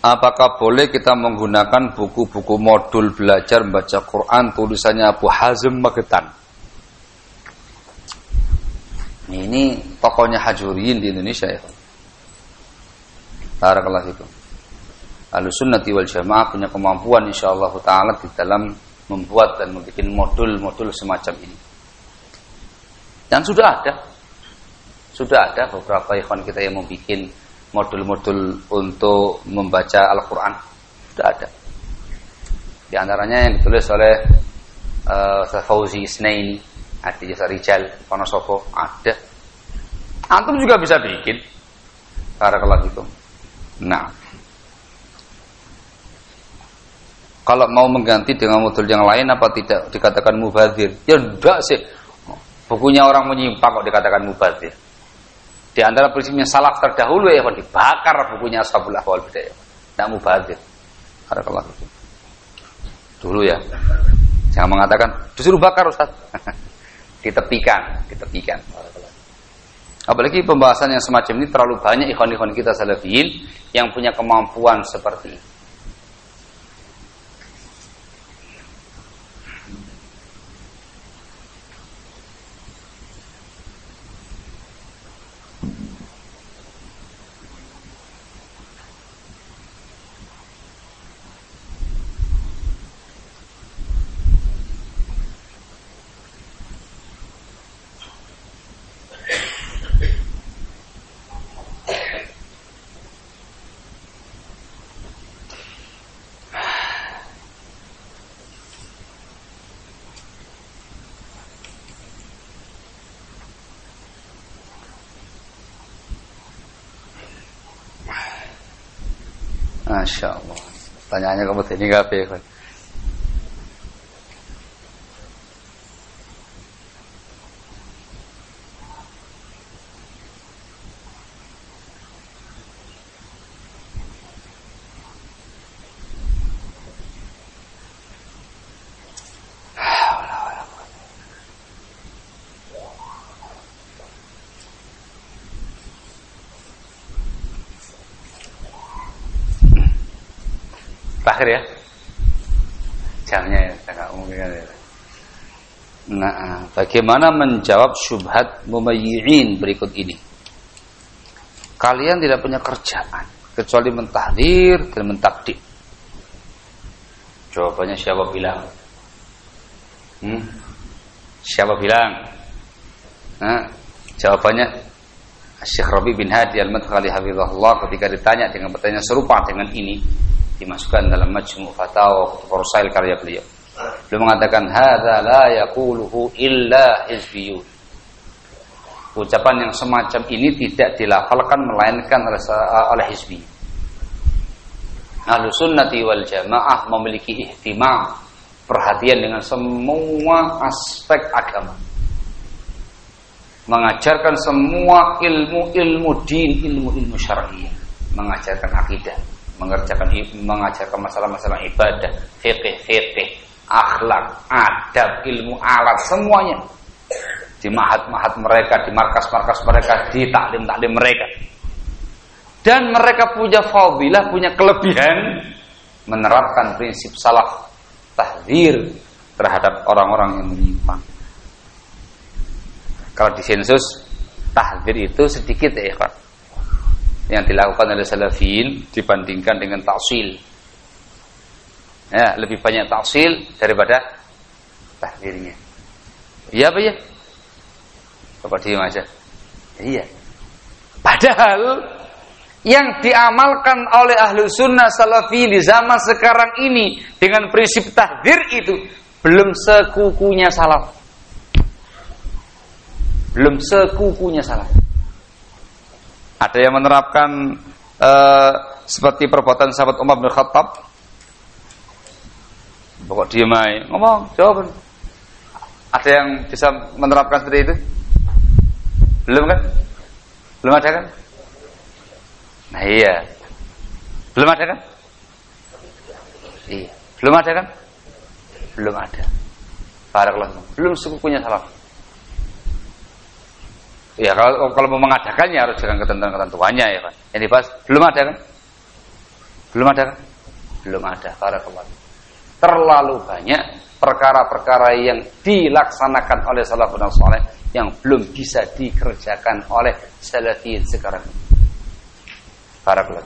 Apakah boleh kita menggunakan buku-buku modul belajar membaca Quran tulisannya Abu Hazm Magetan? Ini tokohnya Hajuriyin di Indonesia ya. Barakallahu fikum. Ahlussunnati wal Jamaah punya kemampuan insyaallah taala di dalam membuat dan membuat modul-modul semacam ini. Dan sudah ada. Sudah ada beberapa ikhwan kita yang membuat modul-modul untuk membaca Al-Quran sudah ada. Di antaranya yang ditulis oleh uh, Fauzi Isnaini, Adi Jasa Rijal, Panosoko, ada. Antum juga bisa bikin. Barakallahu itu. Nah. Kalau mau mengganti dengan modul yang lain apa tidak dikatakan mubazir? Ya enggak sih. Bukunya orang menyimpang kok dikatakan mubazir. Di antara prinsipnya salaf terdahulu ya dibakar bukunya Ashabul Ahwal Bidayah. Tidak mubazir. Barakallah. Dulu ya. Jangan mengatakan disuruh bakar Ustaz. ditepikan, ditepikan. Apalagi pembahasan yang semacam ini terlalu banyak ikhwan-ikhwan kita salafiyin yang punya kemampuan seperti ini. Masya Allah. Tanyaannya kamu ini apa ya? Terakhir ya jamnya ya saya mungkin ya. Nah, bagaimana menjawab syubhat mumayyi'in berikut ini? Kalian tidak punya kerjaan kecuali mentahdir dan mentakdir. Jawabannya siapa bilang? Hmm? Siapa bilang? Nah, jawabannya Syekh Rabi bin Hadi Al-Madkhali Hafizahullah ketika ditanya dengan pertanyaan serupa dengan ini dimasukkan dalam majmu' fatawa Rasail karya beliau. Beliau mengatakan hadza la yaquluhu illa hizbiyun. Ucapan yang semacam ini tidak dilafalkan melainkan oleh, oleh hizbi. Ahlu sunnati wal jamaah memiliki ihtimam perhatian dengan semua aspek agama. Mengajarkan semua ilmu-ilmu din, ilmu-ilmu syar'i, mengajarkan akidah, mengerjakan mengajarkan masalah-masalah ibadah, fikih, fikih, akhlak, adab, ilmu alat semuanya di mahat-mahat mereka, di markas-markas mereka, di taklim-taklim mereka. Dan mereka punya fadilah, punya kelebihan menerapkan prinsip salaf tahdir terhadap orang-orang yang menyimpang. Kalau di sensus tahdir itu sedikit ya, Pak yang dilakukan oleh salafin dibandingkan dengan taksil. Ya, lebih banyak taksil daripada tahdirnya. Iya apa ya? Bapak diam aja. Iya. Padahal yang diamalkan oleh ahlu sunnah salafi di zaman sekarang ini dengan prinsip tahdir itu belum sekukunya salaf. Belum sekukunya salaf. Ada yang menerapkan uh, seperti perbuatan sahabat Umar bin Khattab. Pokok diam aja. Ngomong, jawab. Ada yang bisa menerapkan seperti itu? Belum kan? Belum ada kan? Nah iya. Belum ada kan? Iya. Belum ada kan? Belum ada. Barakallahu. Belum sekukunya salaf. Ya kalau kalau mau mengadakannya harus dengan ketentuan-ketentuannya ya kan. Yang dibahas belum ada kan? Belum ada kan? Belum ada. Barakallah. Terlalu banyak perkara-perkara yang dilaksanakan oleh salafun saleh yang belum bisa dikerjakan oleh salafiyin sekarang ini. Barakallah.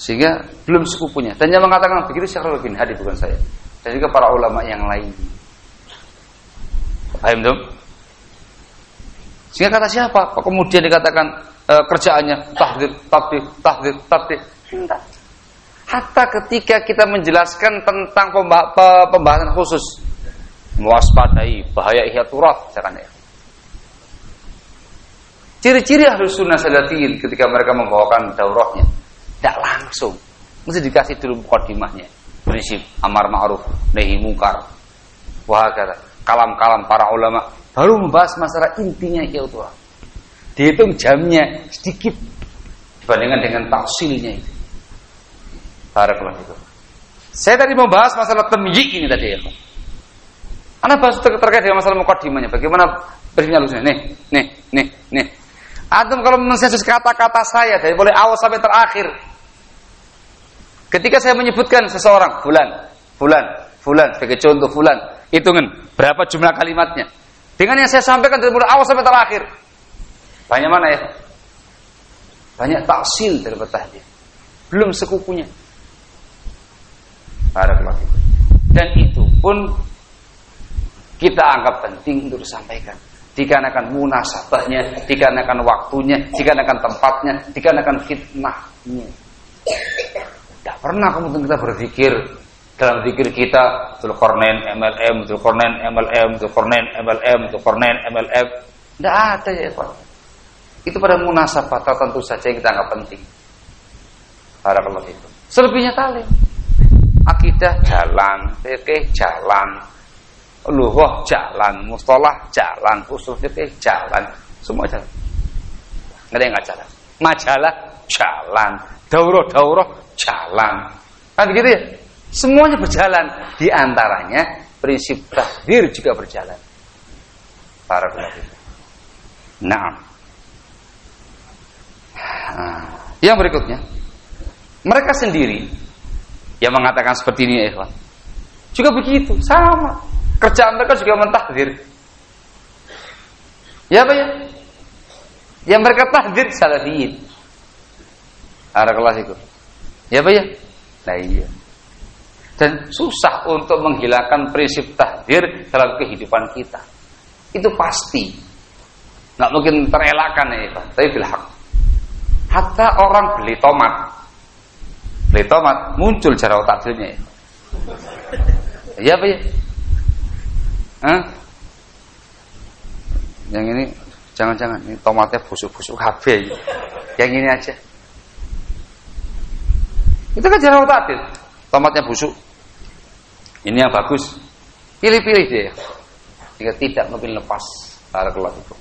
Sehingga belum sekupunya. Dan yang mengatakan begitu Syekhul bin Hadi bukan saya. Dan juga para ulama yang lain. Paham dong? Sehingga kata siapa? Kemudian dikatakan e, kerjaannya tahdir, tahdir, tahdir, tahdir. Hatta ketika kita menjelaskan tentang pembahasan khusus mewaspadai bahaya ihyaturat misalkan ya. Ciri-ciri ahli sunnah salafiyin ketika mereka membawakan daurahnya tidak langsung, mesti dikasih dulu mukadimahnya. Prinsip amar ma'ruf nahi mungkar. Wah kalam-kalam para ulama baru membahas masalah intinya ihyaturat. Dihitung jamnya sedikit dibandingkan dengan tafsilnya itu. Barakallahu itu. Saya tadi membahas masalah temyi ini tadi ya. Anda bahas terkait dengan masalah mukadimahnya. Bagaimana prinsipnya halusnya? Nih, nih, nih, nih. Antum kalau mensensus kata-kata saya dari mulai awal sampai terakhir. Ketika saya menyebutkan seseorang, fulan, fulan, fulan, sebagai contoh fulan, hitungan berapa jumlah kalimatnya. Dengan yang saya sampaikan dari mulai awal sampai terakhir. Banyak mana ya? Banyak taksil dari tahdid. Belum sekukunya. Dan itu pun kita anggap penting untuk disampaikan dikarenakan munasabahnya, dikarenakan waktunya, dikarenakan tempatnya, dikarenakan fitnahnya. Tidak pernah kemudian kita berpikir dalam pikir kita Zulkarnain MLM, Zulkarnain MLM, Zulkarnain MLM, Zulkarnain MLM. Tidak ada ya Pak. Itu pada munasabah tertentu saja yang kita anggap penting. Barakallahu itu. Selebihnya tali. Akidah jalan, fikih jalan, lughah jalan, mustalah jalan, usul fikih jalan, semua jalan. Enggak ada yang enggak jalan. Majalah jalan, daurah-daurah jalan. Kan begitu ya? Semuanya berjalan. Di antaranya prinsip tahdir juga berjalan. Para Nah. nah. Yang berikutnya, mereka sendiri yang mengatakan seperti ini, ya, Juga begitu, sama. Kerjaan mereka juga mentahdir. Ya apa ya? Yang mereka tahdir salafiyin. Itu. Ya apa ya? Nah iya. Dan susah untuk menghilangkan prinsip tahdir dalam kehidupan kita. Itu pasti. Nggak mungkin terelakkan ya, Pak. Tapi bilhak. Hatta orang beli tomat. Beli tomat, muncul cara takdirnya ya. Ya apa ya? Yang ini jangan-jangan ini tomatnya busuk-busuk kabeh. Yang ini aja. Itu kan jarang takdir. Tomatnya busuk. Ini yang bagus. Pilih-pilih dia. Jika tidak mungkin lepas barakallahu itu.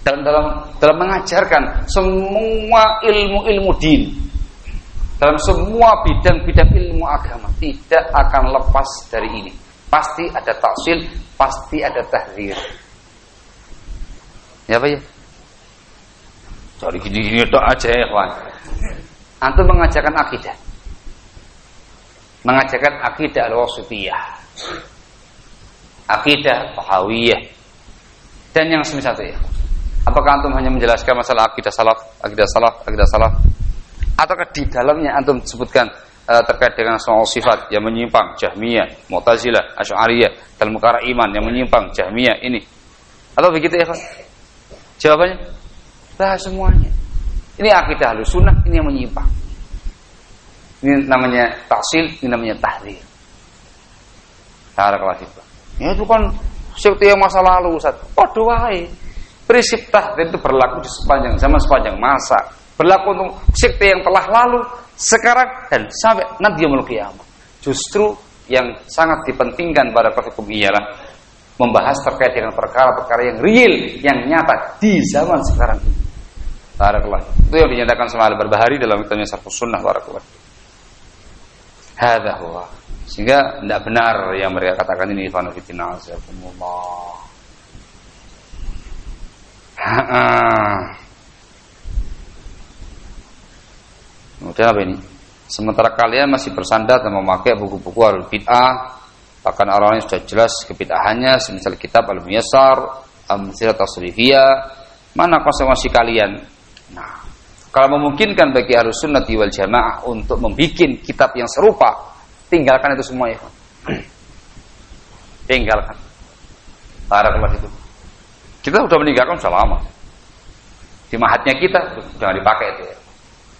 Dalam dalam dalam mengajarkan semua ilmu-ilmu din dalam semua bidang-bidang ilmu agama tidak akan lepas dari ini. Pasti ada taksil, pasti ada tahdir. Ya apa ya? Cari gini-gini itu aja ya kawan. Antum mengajarkan akidah. Mengajarkan akidah al-wasitiyah. Akidah pahawiyah. Dan yang semisal itu ya. Apakah antum hanya menjelaskan masalah akidah salaf, akidah salaf, akidah salaf? Ataukah di dalamnya antum sebutkan uh, terkait dengan soal sifat yang menyimpang Jahmiyah, Mu'tazilah, Asy'ariyah, dalam perkara iman yang menyimpang Jahmiyah ini. Atau begitu ya, kan? Jawabannya bah semuanya. Ini akidah sunnah, ini yang menyimpang. Ini namanya taksil, ini namanya tahdir. Cara kelas itu. Ya itu kan seperti yang masa lalu Ustaz. Oh wae. Prinsip tahdir itu berlaku di sepanjang zaman sepanjang masa. Berlaku untuk sekte yang telah lalu, sekarang dan sampai nanti yang kiamat. Justru yang sangat dipentingkan pada hukum ialah membahas terkait dengan perkara-perkara yang real, yang nyata di zaman sekarang ini. Barakallah. Itu yang dinyatakan sama Al-Barbahari dalam kitabnya Sarfus Sunnah barakallah. Hadza huwa. Sehingga tidak benar yang mereka katakan ini fanu fitina azakumullah. Kemudian apa ini? Sementara kalian masih bersandar dan memakai buku-buku al bid'ah, bahkan orang yang sudah jelas kebid'ahannya, semisal kitab al-muyassar, al-musirat tasrifiyah, mana konsekuensi kalian? Nah, kalau memungkinkan bagi harus sunnah wal jamaah untuk membuat kitab yang serupa, tinggalkan itu semua ya. tinggalkan. Barakallah itu. Kita sudah meninggalkan sudah lama. Di mahatnya kita, jangan dipakai itu ya.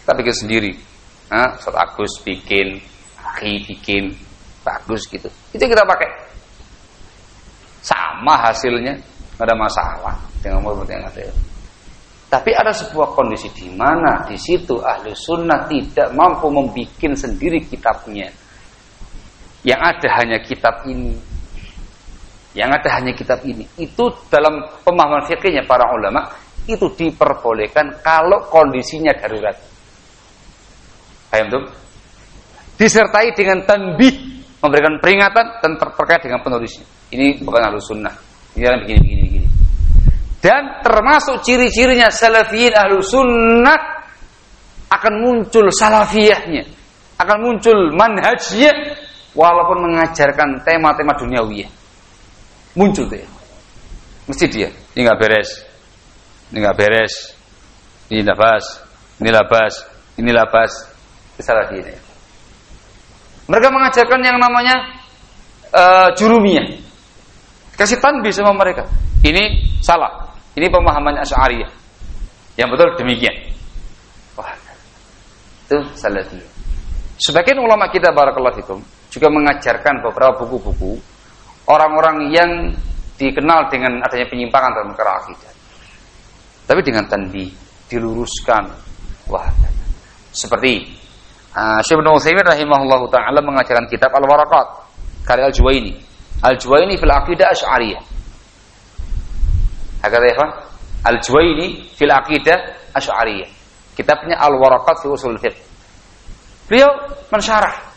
Kita bikin sendiri Nah, Ustaz Agus bikin, Aki bikin, bagus gitu. Itu kita pakai. Sama hasilnya, nggak ada masalah dengan murid yang ada. Tapi ada sebuah kondisi di mana di situ ahli sunnah tidak mampu membuat sendiri kitabnya. Yang ada hanya kitab ini. Yang ada hanya kitab ini. Itu dalam pemahaman fikihnya para ulama itu diperbolehkan kalau kondisinya darurat. Paham tuh? Disertai dengan tanbih, memberikan peringatan dan ter terkait dengan penulisnya. Ini bukan harus sunnah. Ini yang begini, begini, begini. Dan termasuk ciri-cirinya salafiyin ahlu sunnah akan muncul salafiyahnya. Akan muncul manhajnya walaupun mengajarkan tema-tema duniawi. Muncul ya. Mesti dia. Ini nggak beres. Ini nggak beres. Ini labas. Ini labas. Ini labas Salah ini. Mereka mengajarkan yang namanya uh, jurumiyah. Kasih tanbih sama mereka. Ini salah. Ini pemahaman Asy'ariyah. Yang betul demikian. Wah. Itu salah dia. Sebagian ulama kita barakallahu fikum juga mengajarkan beberapa buku-buku orang-orang yang dikenal dengan adanya penyimpangan dalam perkara akidah. Tapi dengan tanbih diluruskan. Wah. Seperti Uh, Syekh Ibnu Utsaimin rahimahullahu taala mengajarkan kitab Al-Waraqat karya Al-Juwaini. Al-Juwaini fil aqidah Asy'ariyah. Hakata ya, Al-Juwaini fil aqidah Asy'ariyah. Kitabnya Al-Waraqat fi Usul Fiqh. Beliau mensyarah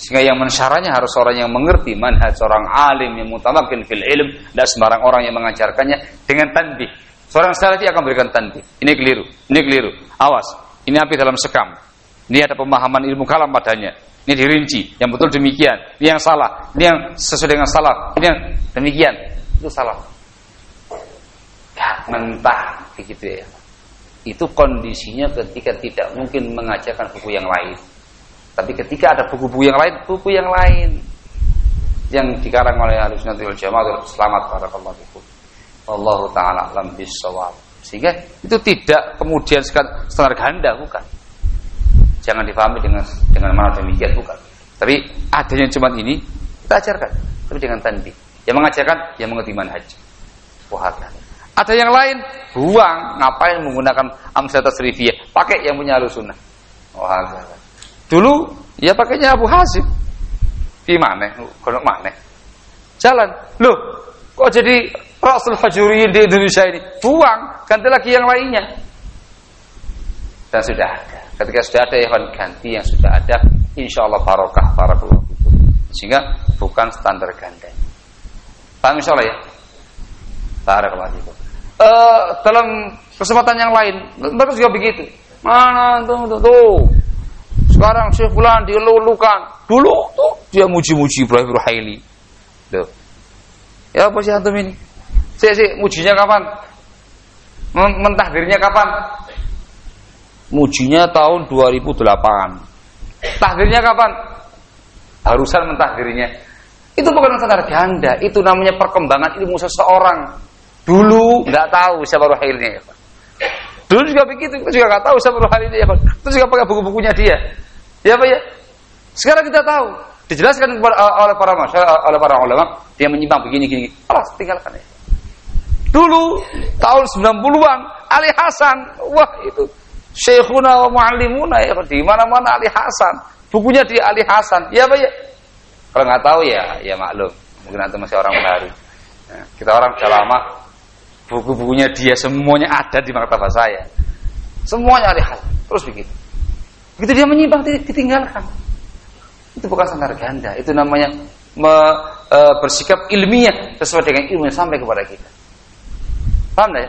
sehingga yang mensyarahnya harus orang yang mengerti manhaj seorang alim yang mutamakin fil ilm dan sembarang orang yang mengajarkannya dengan tanbih. Seorang salafi akan berikan tanbih. Ini keliru, ini keliru. Awas, ini api dalam sekam. Ini ada pemahaman ilmu kalam padanya. Ini dirinci. Yang betul demikian. Ini yang salah. Ini yang sesuai dengan salah. Ini yang demikian. Itu salah. Mentah begitu ya. Itu kondisinya ketika tidak mungkin mengajarkan buku yang lain. Tapi ketika ada buku-buku yang lain, buku yang lain yang dikarang oleh Ahlus Sunnah wal Jamaah selamat barakallahu fikum. Allah taala alam bisawab. Sehingga itu tidak kemudian standar ganda bukan. Jangan difahami dengan dengan mana demikian bukan. Tapi adanya cuma ini kita ajarkan, tapi dengan tanbih. Yang mengajarkan yang mengerti manhaj. Wah, ada yang lain buang, ngapain menggunakan amsal tasrifiyah? Pakai yang punya sunnah. Wah, dulu ya pakainya Abu Hasim. Di mana? Kalau mana? Jalan. Loh, kok jadi Rasul Fajuriyin di Indonesia ini? Buang, ganti lagi yang lainnya. Dan sudah ada. Ketika sudah ada hewan ganti yang sudah ada, insya Allah barokah para. Sehingga bukan standar ganda. Paham insya Allah ya? Barakallah. Uh, dalam kesempatan yang lain, mereka juga begitu. Mana tuh, tuh, tuh. Sekarang Syekh Fulan dilulukan. Dulu tuh dia muji-muji Ibrahim Ruhaili. Tuh. Ya apa sih antum ini? Saya sih mujinya kapan? Mentahdirnya kapan? Mujinya tahun 2008. Tahdirnya kapan? Harusan mentahdirnya. Itu bukan standar ganda, itu namanya perkembangan ilmu seseorang. Dulu nggak tahu siapa rohilnya ya. Dulu juga begitu, kita juga nggak tahu siapa rohilnya ya. Itu juga pakai buku-bukunya dia. Ya Pak ya? Sekarang kita tahu, dijelaskan oleh para masyarakat, oleh para ulama, dia menyimpang begini-gini. Allah tinggalkan ya. Dulu tahun 90-an Ali Hasan, wah itu Syekhuna wa muallimuna ya di mana-mana Ali Hasan. Bukunya di Ali Hasan. Ya Pak ya? Kalau nggak tahu ya ya maklum. Mungkin nanti masih orang baru. Nah, kita orang sudah lama buku-bukunya dia semuanya ada di maktabah saya. Semuanya Ali Hasan. Terus begitu. Begitu dia menyimpang ditinggalkan. Itu bukan standar ganda, itu namanya me, e, bersikap ilmiah sesuai dengan ilmu yang sampai kepada kita. Paham ya?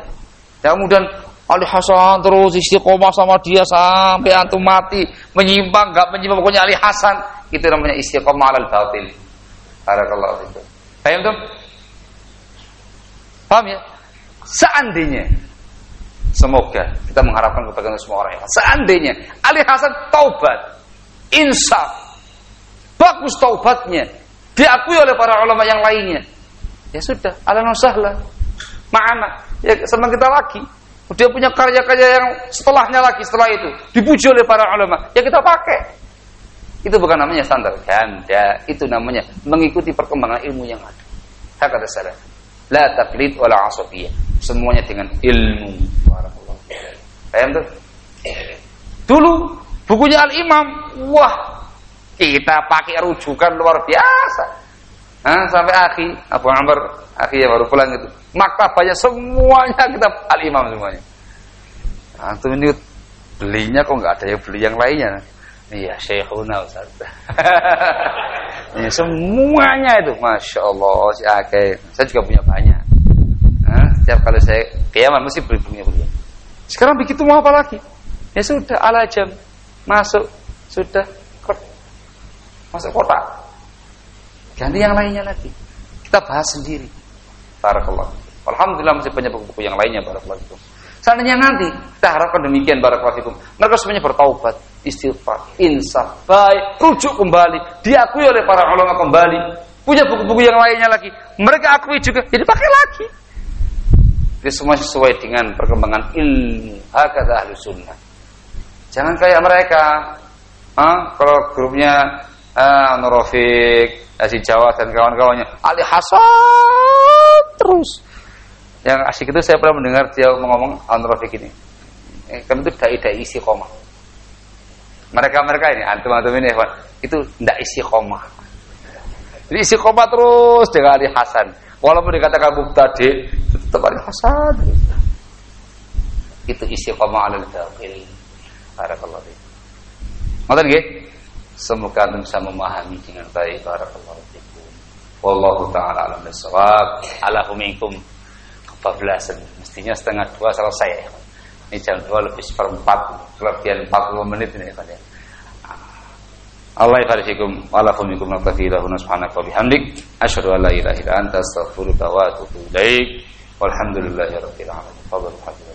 Dan kemudian Ali Hasan terus istiqomah sama dia sampai antum mati, menyimpang nggak menyimpang pokoknya Ali Hasan itu namanya istiqomah alal batil. Barakallahu fikum. Paham tuh? Paham ya? Seandainya Semoga kita mengharapkan kepada semua orang yang seandainya Ali Hasan taubat, insaf, bagus taubatnya, diakui oleh para ulama yang lainnya. Ya sudah, ala sahla. Ma'ana, ya senang kita lagi. Dia punya karya-karya yang setelahnya lagi setelah itu dipuji oleh para ulama. Ya kita pakai. Itu bukan namanya standar ganda, itu namanya mengikuti perkembangan ilmu yang ada. Hakata salah. La taklid wala asofiyah. Semuanya dengan ilmu. Paham tuh? Dulu bukunya Al-Imam, wah kita pakai rujukan luar biasa. Nah, sampai akhi Abu Amr, akhi yang baru pulang itu. Maktabahnya semuanya kita Al-Imam semuanya. Nah, itu ini belinya kok nggak ada yang beli yang lainnya. Iya, Syekhuna Ustaz. ya, semuanya itu, Masya Allah, si Akhi. Saya juga punya banyak. Setiap kali saya kiamat mesti beli punya beliau. Sekarang begitu mau apa lagi? Ya sudah ala jam masuk sudah masuk kota. Ganti yang lainnya lagi. Kita bahas sendiri. Barakallah. Alhamdulillah masih banyak buku-buku yang lainnya barakallah. Seandainya nanti kita harapkan demikian barakallahu Mereka semuanya bertaubat, istighfar, insaf, baik, rujuk kembali, diakui oleh para ulama kembali, punya buku-buku yang lainnya lagi. Mereka akui juga, jadi pakai lagi. Itu semua sesuai dengan perkembangan ilmu. Hakata ahli sunnah. Jangan kayak mereka. Ah, kalau grupnya ah, Nurofik, Asi Jawa dan kawan-kawannya. Ali Hasan terus. Yang asik itu saya pernah mendengar dia ngomong Nurofik ini. Eh, kan itu dai-dai isi koma. Mereka-mereka ini, antum-antum ini, itu tidak isi koma. Jadi isi koma terus dengan Ali Hasan. Walaupun dikatakan mubtadi, tetap ada hasad. Itu istiqamah alal batil. Barakallahu fiik. Ngoten nggih? Semoga antum bisa memahami dengan baik barakallahu fiikum. Wallahu taala alam bisawab. Alahu minkum kebablasan. Mestinya setengah dua selesai. Ini jam dua lebih seperempat, kelebihan 40 menit ini ya. Allah yafarikum wa lakum minkum lahu subhanaka wa bihamdik asyhadu an la ilaha illa anta astaghfiruka wa atubu ilaik. Walhamdulillahi rabbil alamin. Fadhlu